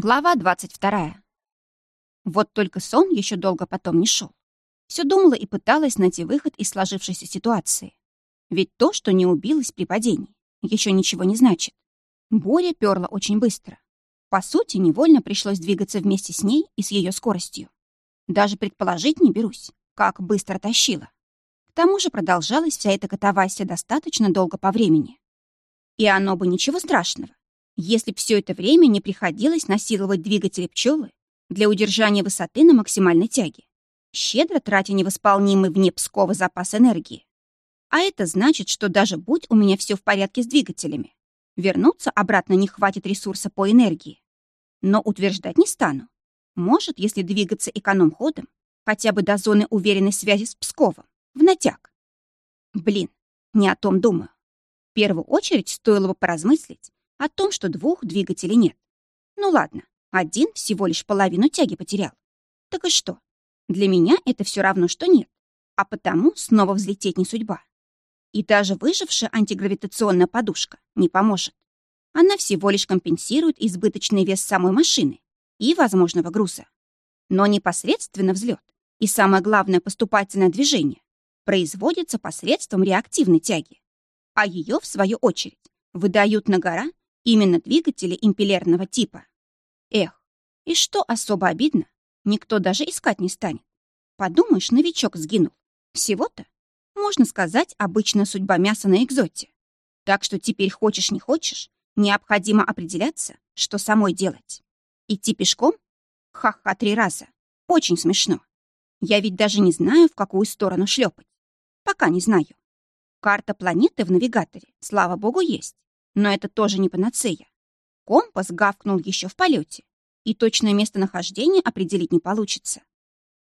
Глава 22. Вот только сон еще долго потом не шел. Все думала и пыталась найти выход из сложившейся ситуации. Ведь то, что не убилась при падении, еще ничего не значит. Боря перла очень быстро. По сути, невольно пришлось двигаться вместе с ней и с ее скоростью. Даже предположить не берусь, как быстро тащила. К тому же продолжалась вся эта катавасия достаточно долго по времени. И оно бы ничего страшного, если все это время не приходилось насиловать двигатели пчелы для удержания высоты на максимальной тяге, щедро тратя невосполнимый вне Пскова запас энергии. А это значит, что даже будь у меня все в порядке с двигателями, вернуться обратно не хватит ресурса по энергии. Но утверждать не стану. Может, если двигаться эконом-ходом, хотя бы до зоны уверенной связи с Псковом, в натяг. Блин, не о том думаю. В первую очередь стоило бы поразмыслить, о том, что двух двигателей нет. Ну ладно, один всего лишь половину тяги потерял. Так и что? Для меня это все равно, что нет. А потому снова взлететь не судьба. И даже выжившая антигравитационная подушка не поможет. Она всего лишь компенсирует избыточный вес самой машины и возможного груза. Но непосредственно взлет и самое главное поступательное движение производится посредством реактивной тяги, а ее, в свою очередь, выдают на гора Именно двигатели импеллерного типа. Эх, и что особо обидно, никто даже искать не станет. Подумаешь, новичок сгинул. Всего-то, можно сказать, обычная судьба мяса на экзоте. Так что теперь хочешь не хочешь, необходимо определяться, что самой делать. Идти пешком? Ха-ха три раза. Очень смешно. Я ведь даже не знаю, в какую сторону шлепать. Пока не знаю. Карта планеты в навигаторе, слава богу, есть. Но это тоже не панацея. Компас гавкнул еще в полете, и точное местонахождение определить не получится.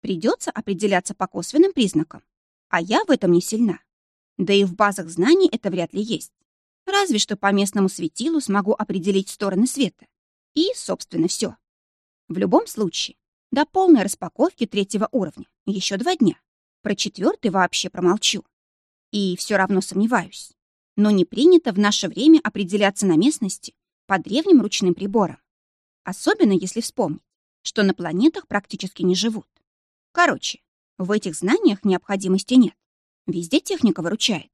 Придется определяться по косвенным признакам, а я в этом не сильна. Да и в базах знаний это вряд ли есть. Разве что по местному светилу смогу определить стороны света. И, собственно, все. В любом случае, до полной распаковки третьего уровня еще два дня. Про четвертый вообще промолчу. И все равно сомневаюсь но не принято в наше время определяться на местности по древним ручным приборам. Особенно если вспомнить, что на планетах практически не живут. Короче, в этих знаниях необходимости нет. Везде техника выручает.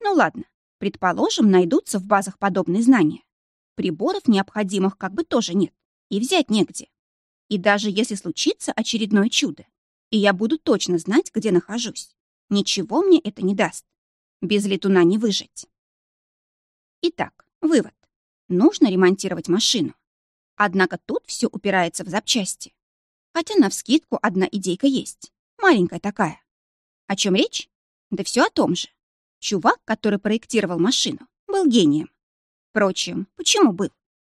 Ну ладно, предположим, найдутся в базах подобные знания. Приборов необходимых как бы тоже нет, и взять негде. И даже если случится очередное чудо, и я буду точно знать, где нахожусь, ничего мне это не даст. Без летуна не выжить. Итак, вывод. Нужно ремонтировать машину. Однако тут все упирается в запчасти. Хотя навскидку одна идейка есть. Маленькая такая. О чем речь? Да все о том же. Чувак, который проектировал машину, был гением. Впрочем, почему был?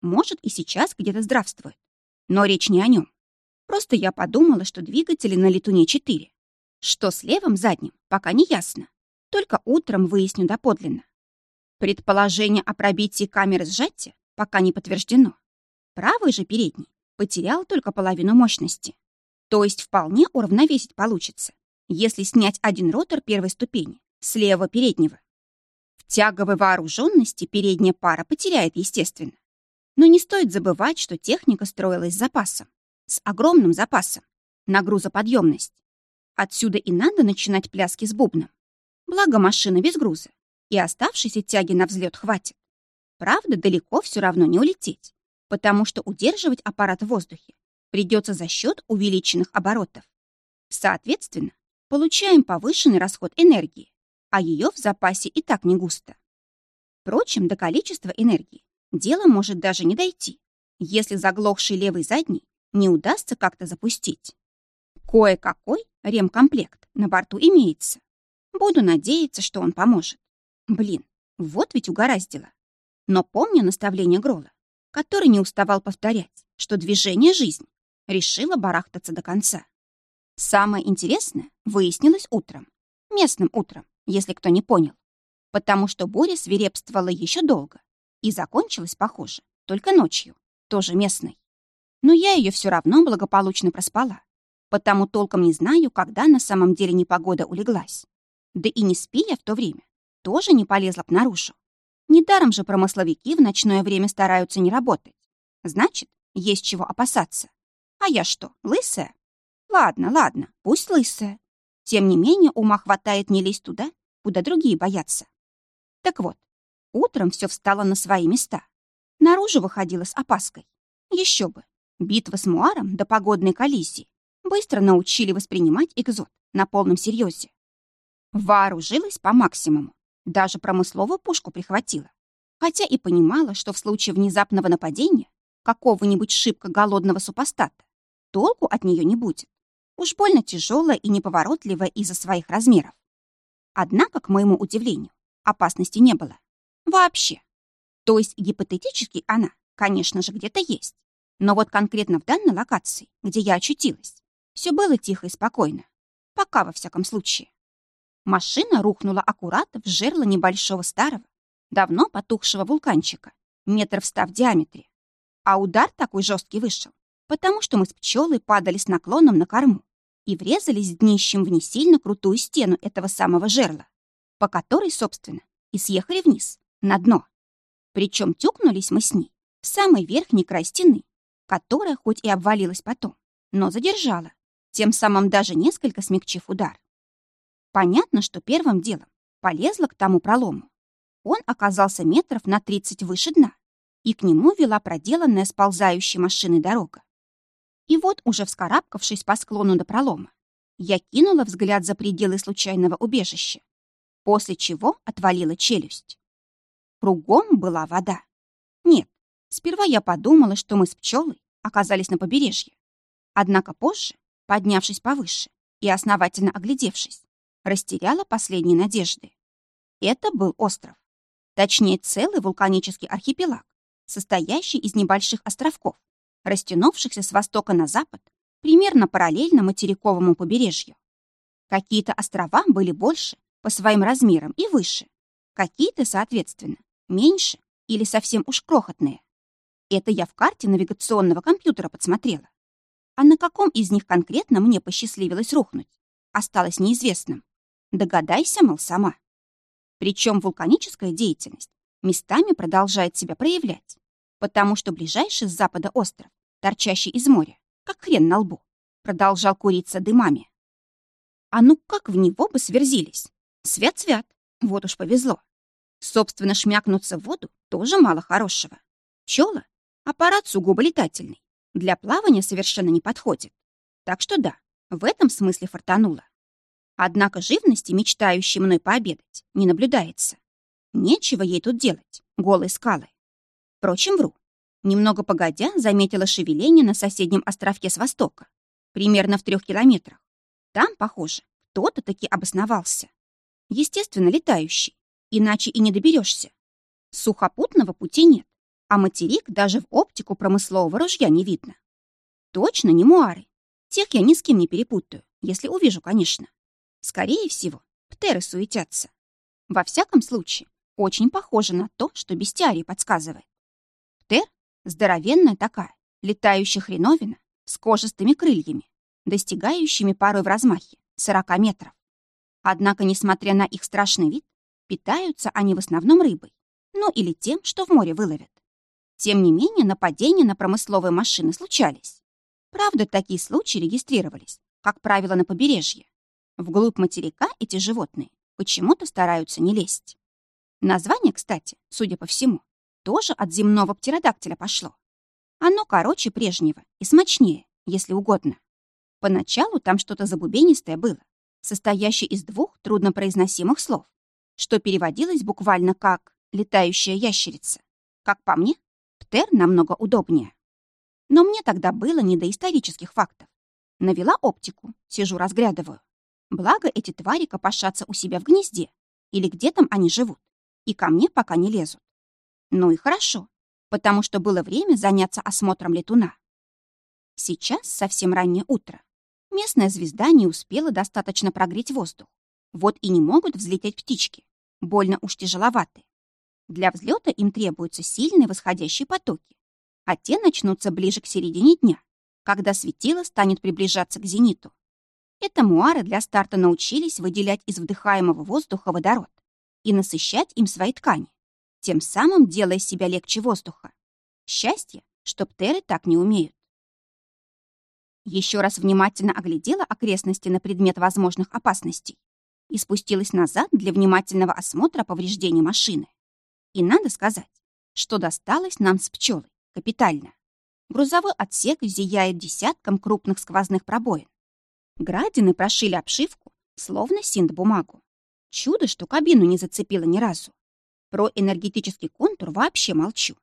Может, и сейчас где-то здравствует. Но речь не о нем. Просто я подумала, что двигатели на летуне 4. Что с левым задним, пока не ясно. Только утром выясню доподлинно. Предположение о пробитии камеры сжатия пока не подтверждено. Правый же передний потерял только половину мощности. То есть вполне уравновесить получится, если снять один ротор первой ступени с левого переднего. В тяговой вооруженности передняя пара потеряет, естественно. Но не стоит забывать, что техника строилась с запасом, с огромным запасом, на грузоподъемность. Отсюда и надо начинать пляски с бубном. Благо машина без груза, и оставшейся тяги на взлет хватит. Правда, далеко все равно не улететь, потому что удерживать аппарат в воздухе придется за счет увеличенных оборотов. Соответственно, получаем повышенный расход энергии, а ее в запасе и так не густо. Впрочем, до количества энергии дело может даже не дойти, если заглохший левый задний не удастся как-то запустить. Кое-какой ремкомплект на борту имеется. Буду надеяться, что он поможет. Блин, вот ведь угораздило. Но помню наставление Грола, который не уставал повторять, что движение — жизнь, решила барахтаться до конца. Самое интересное выяснилось утром. Местным утром, если кто не понял. Потому что буря свирепствовала еще долго. И закончилась, похоже, только ночью, тоже местной. Но я ее все равно благополучно проспала. Потому толком не знаю, когда на самом деле непогода улеглась. Да и не спи я в то время, тоже не полезла б наружу. Недаром же промысловики в ночное время стараются не работать. Значит, есть чего опасаться. А я что, лысая? Ладно, ладно, пусть лысая. Тем не менее, ума хватает не лезть туда, куда другие боятся. Так вот, утром все встало на свои места. Наружу выходила с опаской. Еще бы. Битва с Муаром до погодной коллизии быстро научили воспринимать экзот на полном серьезе. Вооружилась по максимуму. Даже промысловую пушку прихватила. Хотя и понимала, что в случае внезапного нападения какого-нибудь шибко голодного супостата толку от нее не будет. Уж больно тяжелая и неповоротливая из-за своих размеров. Однако, к моему удивлению, опасности не было. Вообще. То есть гипотетически она, конечно же, где-то есть. Но вот конкретно в данной локации, где я очутилась, все было тихо и спокойно. Пока, во всяком случае. Машина рухнула аккуратно в жерло небольшого старого, давно потухшего вулканчика, метров ста в диаметре. А удар такой жесткий вышел, потому что мы с пчелой падали с наклоном на корму и врезались днищем в не сильно крутую стену этого самого жерла, по которой, собственно, и съехали вниз, на дно. Причем тюкнулись мы с ней в самый верхний край стены, которая хоть и обвалилась потом, но задержала, тем самым даже несколько смягчив удар. Понятно, что первым делом полезла к тому пролому. Он оказался метров на 30 выше дна, и к нему вела проделанная сползающей машиной дорога. И вот, уже вскарабкавшись по склону до пролома, я кинула взгляд за пределы случайного убежища, после чего отвалила челюсть. Кругом была вода. Нет, сперва я подумала, что мы с пчелой оказались на побережье. Однако позже, поднявшись повыше и основательно оглядевшись, растеряла последние надежды. Это был остров. Точнее, целый вулканический архипелаг, состоящий из небольших островков, растянувшихся с востока на запад, примерно параллельно материковому побережью. Какие-то острова были больше по своим размерам и выше, какие-то, соответственно, меньше или совсем уж крохотные. Это я в карте навигационного компьютера подсмотрела. А на каком из них конкретно мне посчастливилось рухнуть, осталось неизвестным. Догадайся, мол, сама. Причем вулканическая деятельность местами продолжает себя проявлять, потому что ближайший с запада остров, торчащий из моря, как хрен на лбу, продолжал куриться дымами. А ну как в него бы сверзились? Свят-свят, вот уж повезло. Собственно, шмякнуться в воду тоже мало хорошего. Пчела — аппарат сугубо летательный, для плавания совершенно не подходит. Так что да, в этом смысле фартануло. Однако живности, мечтающей мной пообедать, не наблюдается. Нечего ей тут делать, голые скалы. Впрочем, вру. Немного погодя, заметила шевеление на соседнем островке с востока, примерно в трех километрах. Там, похоже, кто-то таки обосновался. Естественно, летающий, иначе и не доберешься. Сухопутного пути нет, а материк даже в оптику промыслового ружья не видно. Точно не муары. Тех я ни с кем не перепутаю, если увижу, конечно. Скорее всего, птеры суетятся. Во всяком случае, очень похоже на то, что бестиарий подсказывает. Птер — здоровенная такая, летающая хреновина с кожистыми крыльями, достигающими порой в размахе 40 метров. Однако, несмотря на их страшный вид, питаются они в основном рыбой, ну или тем, что в море выловят. Тем не менее, нападения на промысловые машины случались. Правда, такие случаи регистрировались, как правило, на побережье. Вглубь материка эти животные почему-то стараются не лезть. Название, кстати, судя по всему, тоже от земного птеродактиля пошло. Оно короче прежнего и смачнее, если угодно. Поначалу там что-то забубенистое было, состоящее из двух труднопроизносимых слов, что переводилось буквально как «летающая ящерица». Как по мне, птер намного удобнее. Но мне тогда было не до исторических фактов. Навела оптику, сижу разглядываю. Благо, эти твари копошатся у себя в гнезде или где там они живут, и ко мне пока не лезут. Ну и хорошо, потому что было время заняться осмотром летуна. Сейчас совсем раннее утро. Местная звезда не успела достаточно прогреть воздух. Вот и не могут взлететь птички. Больно уж тяжеловаты. Для взлета им требуются сильные восходящие потоки, а те начнутся ближе к середине дня, когда светило станет приближаться к зениту. Это муары для старта научились выделять из вдыхаемого воздуха водород и насыщать им свои ткани, тем самым делая себя легче воздуха. Счастье, что птеры так не умеют. Еще раз внимательно оглядела окрестности на предмет возможных опасностей и спустилась назад для внимательного осмотра повреждений машины. И надо сказать, что досталось нам с пчелой капитально. Грузовой отсек зияет десятком крупных сквозных пробоин. Градины прошили обшивку, словно синт-бумагу. Чудо, что кабину не зацепило ни разу. Про энергетический контур вообще молчу.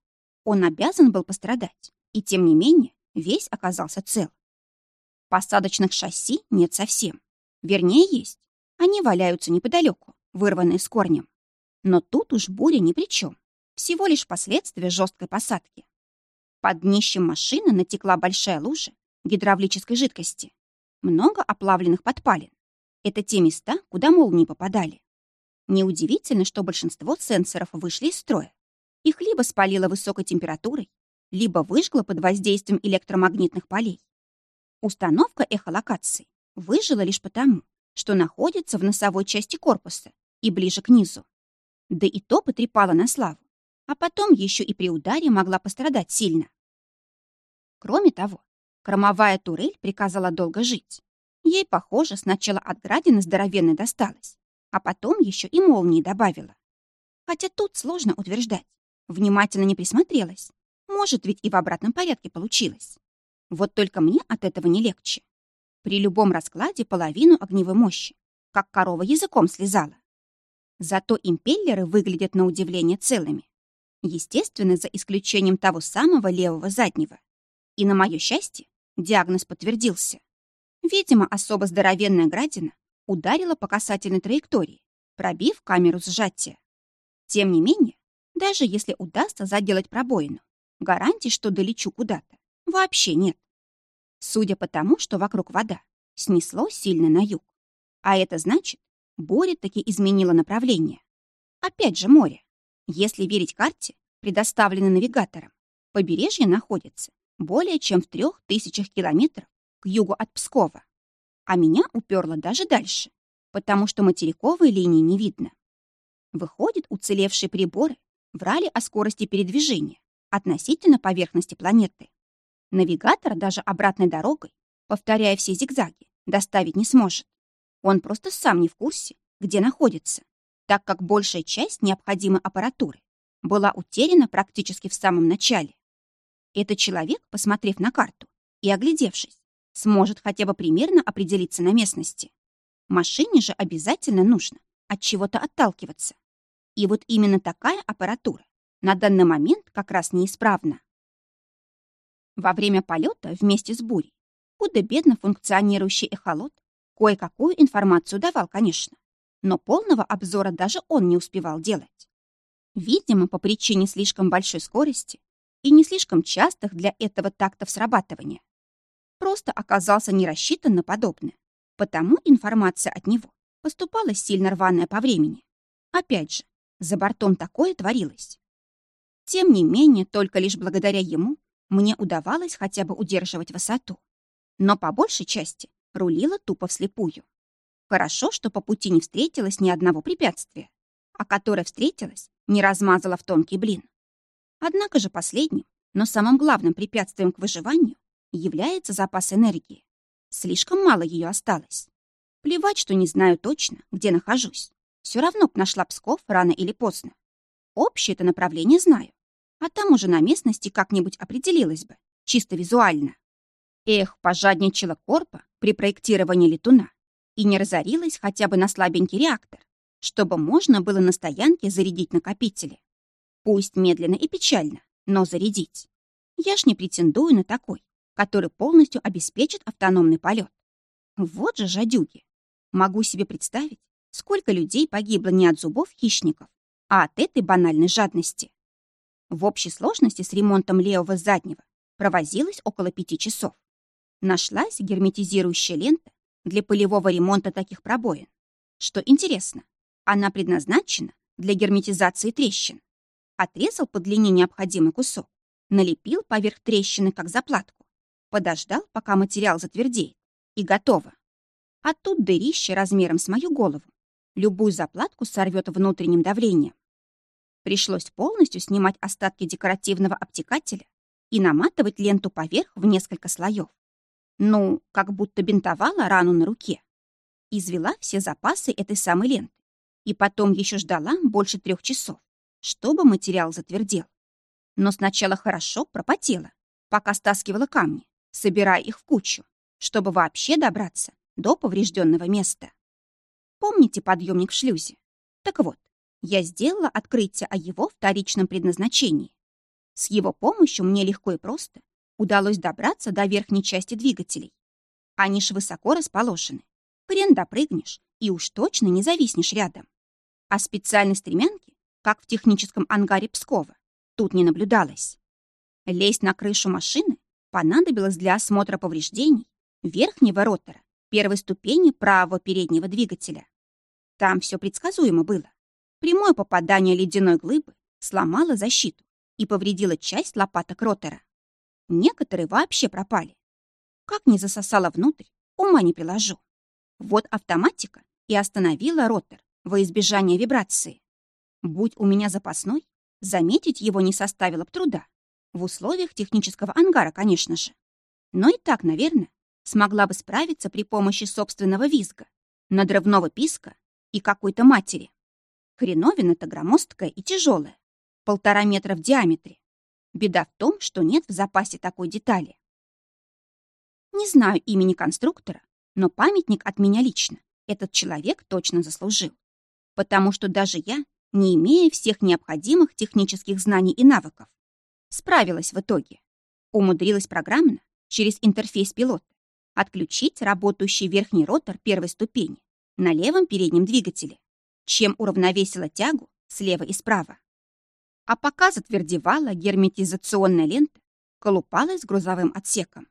Он обязан был пострадать, и тем не менее весь оказался цел. Посадочных шасси нет совсем. Вернее, есть. Они валяются неподалеку, вырванные с корнем. Но тут уж буря ни при чем. Всего лишь последствия жесткой посадки. Под днищем машины натекла большая лужа гидравлической жидкости. Много оплавленных подпалин. Это те места, куда молнии попадали. Неудивительно, что большинство сенсоров вышли из строя. Их либо спалило высокой температурой, либо выжгло под воздействием электромагнитных полей. Установка эхолокации выжила лишь потому, что находится в носовой части корпуса и ближе к низу. Да и то потрепала на славу, а потом еще и при ударе могла пострадать сильно. Кроме того, кромовая турель приказала долго жить. Ей, похоже, сначала от градины здоровенной досталось, а потом еще и молнии добавила. Хотя тут сложно утверждать. Внимательно не присмотрелась. Может, ведь и в обратном порядке получилось. Вот только мне от этого не легче. При любом раскладе половину огневой мощи, как корова языком слезала. Зато импеллеры выглядят на удивление целыми. Естественно, за исключением того самого левого заднего. И на мое счастье диагноз подтвердился. Видимо, особо здоровенная градина ударила по касательной траектории, пробив камеру сжатия. Тем не менее, даже если удастся заделать пробоину, гарантий, что долечу куда-то, вообще нет. Судя по тому, что вокруг вода, снесло сильно на юг. А это значит, буря таки изменила направление. Опять же море. Если верить карте, предоставленной навигатором, побережье находится более чем в трех тысячах километров к югу от Пскова а меня уперло даже дальше, потому что материковой линии не видно. Выходит, уцелевшие приборы врали о скорости передвижения относительно поверхности планеты. Навигатор даже обратной дорогой, повторяя все зигзаги, доставить не сможет. Он просто сам не в курсе, где находится, так как большая часть необходимой аппаратуры была утеряна практически в самом начале. Этот человек, посмотрев на карту и оглядевшись, сможет хотя бы примерно определиться на местности. Машине же обязательно нужно от чего-то отталкиваться. И вот именно такая аппаратура на данный момент как раз неисправна. Во время полета вместе с бурей худо-бедно функционирующий эхолот кое-какую информацию давал, конечно, но полного обзора даже он не успевал делать. Видимо, по причине слишком большой скорости и не слишком частых для этого тактов срабатывания просто оказался не рассчитан на подобное. Потому информация от него поступала сильно рваная по времени. Опять же, за бортом такое творилось. Тем не менее, только лишь благодаря ему мне удавалось хотя бы удерживать высоту. Но по большей части рулила тупо вслепую. Хорошо, что по пути не встретилось ни одного препятствия, а которое встретилось, не размазало в тонкий блин. Однако же последним, но самым главным препятствием к выживанию является запас энергии. Слишком мало ее осталось. Плевать, что не знаю точно, где нахожусь. Все равно нашла Псков рано или поздно. Общее это направление знаю. А там уже на местности как-нибудь определилась бы, чисто визуально. Эх, пожадничала Корпа при проектировании летуна и не разорилась хотя бы на слабенький реактор, чтобы можно было на стоянке зарядить накопители. Пусть медленно и печально, но зарядить. Я ж не претендую на такой который полностью обеспечит автономный полет. Вот же жадюги. Могу себе представить, сколько людей погибло не от зубов хищников, а от этой банальной жадности. В общей сложности с ремонтом левого заднего провозилась около пяти часов. Нашлась герметизирующая лента для полевого ремонта таких пробоин. Что интересно, она предназначена для герметизации трещин. Отрезал по длине необходимый кусок, налепил поверх трещины как заплатку подождал, пока материал затвердеет, и готово. А тут дырище размером с мою голову. Любую заплатку сорвет внутренним давлением. Пришлось полностью снимать остатки декоративного обтекателя и наматывать ленту поверх в несколько слоев. Ну, как будто бинтовала рану на руке. Извела все запасы этой самой ленты. И потом еще ждала больше трех часов, чтобы материал затвердел. Но сначала хорошо пропотела, пока стаскивала камни, собирая их в кучу, чтобы вообще добраться до поврежденного места. Помните подъемник в шлюзе? Так вот, я сделала открытие о его вторичном предназначении. С его помощью мне легко и просто удалось добраться до верхней части двигателей. Они ж высоко расположены. Хрен допрыгнешь и уж точно не зависнешь рядом. А специальной стремянки, как в техническом ангаре Пскова, тут не наблюдалось. Лезть на крышу машины понадобилось для осмотра повреждений верхнего ротора первой ступени правого переднего двигателя. Там все предсказуемо было. Прямое попадание ледяной глыбы сломало защиту и повредило часть лопаток ротора. Некоторые вообще пропали. Как не засосало внутрь, ума не приложу. Вот автоматика и остановила ротор во избежание вибрации. Будь у меня запасной, заметить его не составило бы труда. В условиях технического ангара, конечно же. Но и так, наверное, смогла бы справиться при помощи собственного визга, надрывного писка и какой-то матери. Хреновина-то громоздкая и тяжелая, полтора метра в диаметре. Беда в том, что нет в запасе такой детали. Не знаю имени конструктора, но памятник от меня лично этот человек точно заслужил. Потому что даже я, не имея всех необходимых технических знаний и навыков, справилась в итоге. Умудрилась программно, через интерфейс пилота, отключить работающий верхний ротор первой ступени на левом переднем двигателе, чем уравновесила тягу слева и справа. А пока затвердевала герметизационная лента, колупалась с грузовым отсеком.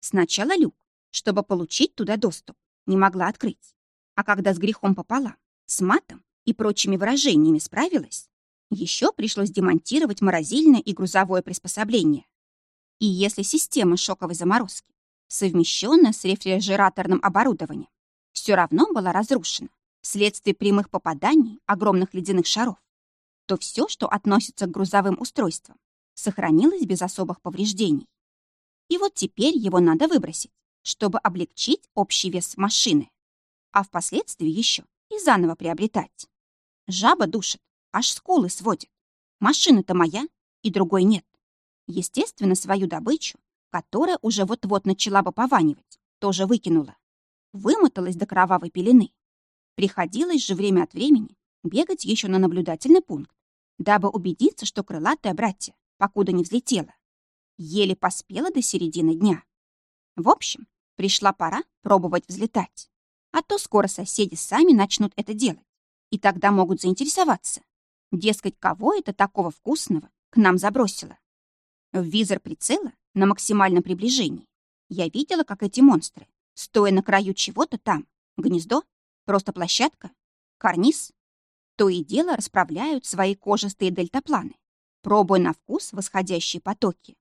Сначала люк, чтобы получить туда доступ, не могла открыть. А когда с грехом пополам, с матом и прочими выражениями справилась, еще пришлось демонтировать морозильное и грузовое приспособление. И если система шоковой заморозки, совмещенная с рефрижераторным оборудованием, все равно была разрушена вследствие прямых попаданий огромных ледяных шаров, то все, что относится к грузовым устройствам, сохранилось без особых повреждений. И вот теперь его надо выбросить, чтобы облегчить общий вес машины, а впоследствии еще и заново приобретать. Жаба душит, аж скулы сводит. Машина-то моя, и другой нет. Естественно, свою добычу, которая уже вот-вот начала бы пованивать, тоже выкинула вымоталась до кровавой пелены. Приходилось же время от времени бегать еще на наблюдательный пункт, дабы убедиться, что крылатая братья, покуда не взлетела, еле поспела до середины дня. В общем, пришла пора пробовать взлетать. А то скоро соседи сами начнут это делать, и тогда могут заинтересоваться. Дескать, кого это такого вкусного к нам забросило? В визор прицела на максимальном приближении я видела, как эти монстры Стоя на краю чего-то там, гнездо, просто площадка, карниз, то и дело расправляют свои кожистые дельтапланы, пробуя на вкус восходящие потоки.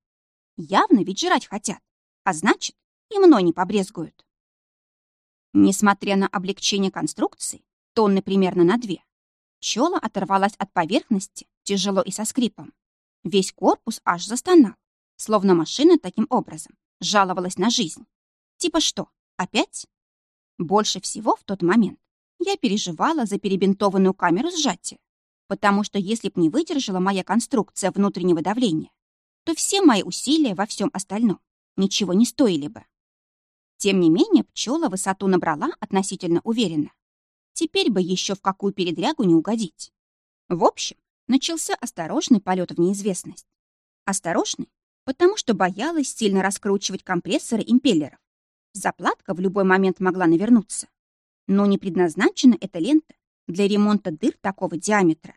Явно ведь жрать хотят, а значит, и мной не побрезгуют. Несмотря на облегчение конструкции, тонны примерно на две, пчела оторвалась от поверхности тяжело и со скрипом. Весь корпус аж застонал, словно машина таким образом жаловалась на жизнь. Типа что, Опять? Больше всего в тот момент я переживала за перебинтованную камеру сжатия, потому что если б не выдержала моя конструкция внутреннего давления, то все мои усилия во всем остальном ничего не стоили бы. Тем не менее, пчела высоту набрала относительно уверенно. Теперь бы еще в какую передрягу не угодить. В общем, начался осторожный полет в неизвестность. Осторожный, потому что боялась сильно раскручивать компрессоры импеллеров Заплатка в любой момент могла навернуться. Но не предназначена эта лента для ремонта дыр такого диаметра.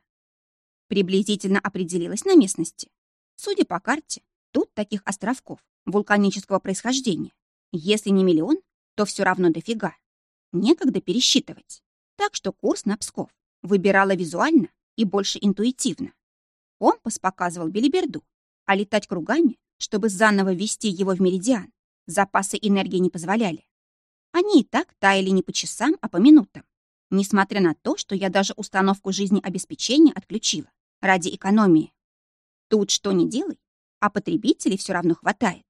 Приблизительно определилась на местности. Судя по карте, тут таких островков вулканического происхождения, если не миллион, то все равно дофига. Некогда пересчитывать. Так что курс на Псков выбирала визуально и больше интуитивно. Компас показывал Белиберду, а летать кругами, чтобы заново ввести его в меридиан, Запасы энергии не позволяли. Они и так таяли не по часам, а по минутам. Несмотря на то, что я даже установку жизнеобеспечения отключила ради экономии. Тут что ни делай, а потребителей все равно хватает.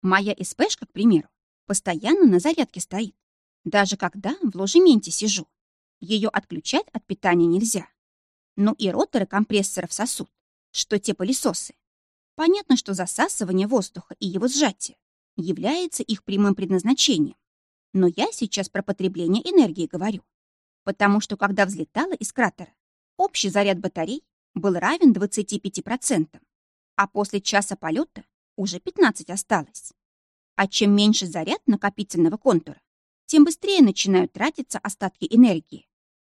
Моя СПшка, к примеру, постоянно на зарядке стоит. Даже когда в ложементе сижу. Ее отключать от питания нельзя. Ну и роторы компрессоров сосут, что те пылесосы. Понятно, что засасывание воздуха и его сжатие является их прямым предназначением. Но я сейчас про потребление энергии говорю. Потому что когда взлетала из кратера, общий заряд батарей был равен 25%, а после часа полета уже 15 осталось. А чем меньше заряд накопительного контура, тем быстрее начинают тратиться остатки энергии.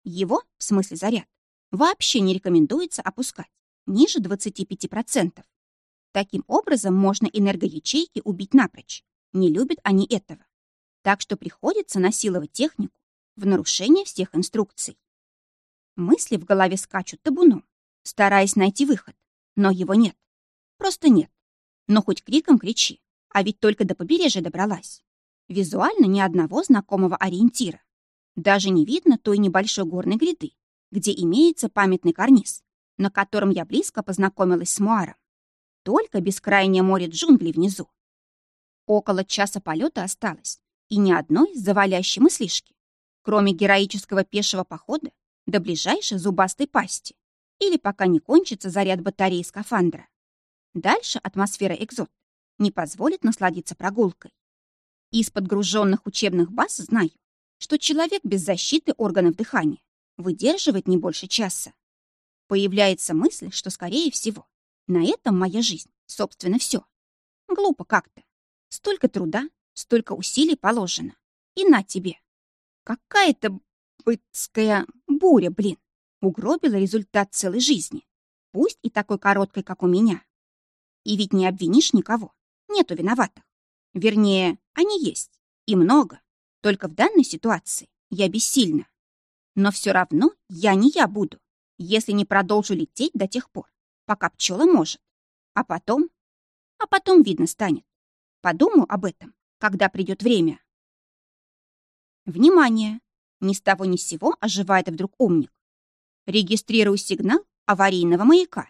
Его, в смысле заряд, вообще не рекомендуется опускать ниже 25%. Таким образом можно энергоячейки убить напрочь. Не любят они этого. Так что приходится насиловать технику в нарушение всех инструкций. Мысли в голове скачут табуном, стараясь найти выход, но его нет. Просто нет. Но хоть криком кричи, а ведь только до побережья добралась. Визуально ни одного знакомого ориентира. Даже не видно той небольшой горной гряды, где имеется памятный карниз, на котором я близко познакомилась с Муаром. Только бескрайнее море джунглей внизу. Около часа полета осталось, и ни одной завалящей мыслишки, кроме героического пешего похода до ближайшей зубастой пасти или пока не кончится заряд батареи скафандра. Дальше атмосфера экзот не позволит насладиться прогулкой. Из подгруженных учебных баз знаю, что человек без защиты органов дыхания выдерживает не больше часа. Появляется мысль, что, скорее всего, на этом моя жизнь, собственно, все. Глупо как-то. Столько труда, столько усилий положено. И на тебе. Какая-то бытская буря, блин, угробила результат целой жизни. Пусть и такой короткой, как у меня. И ведь не обвинишь никого. Нету виноватых. Вернее, они есть. И много. Только в данной ситуации я бессильна. Но все равно я не я буду, если не продолжу лететь до тех пор, пока пчела может. А потом... А потом видно станет. Подумаю об этом, когда придет время. Внимание! Ни с того ни с сего оживает вдруг умник. Регистрирую сигнал аварийного маяка.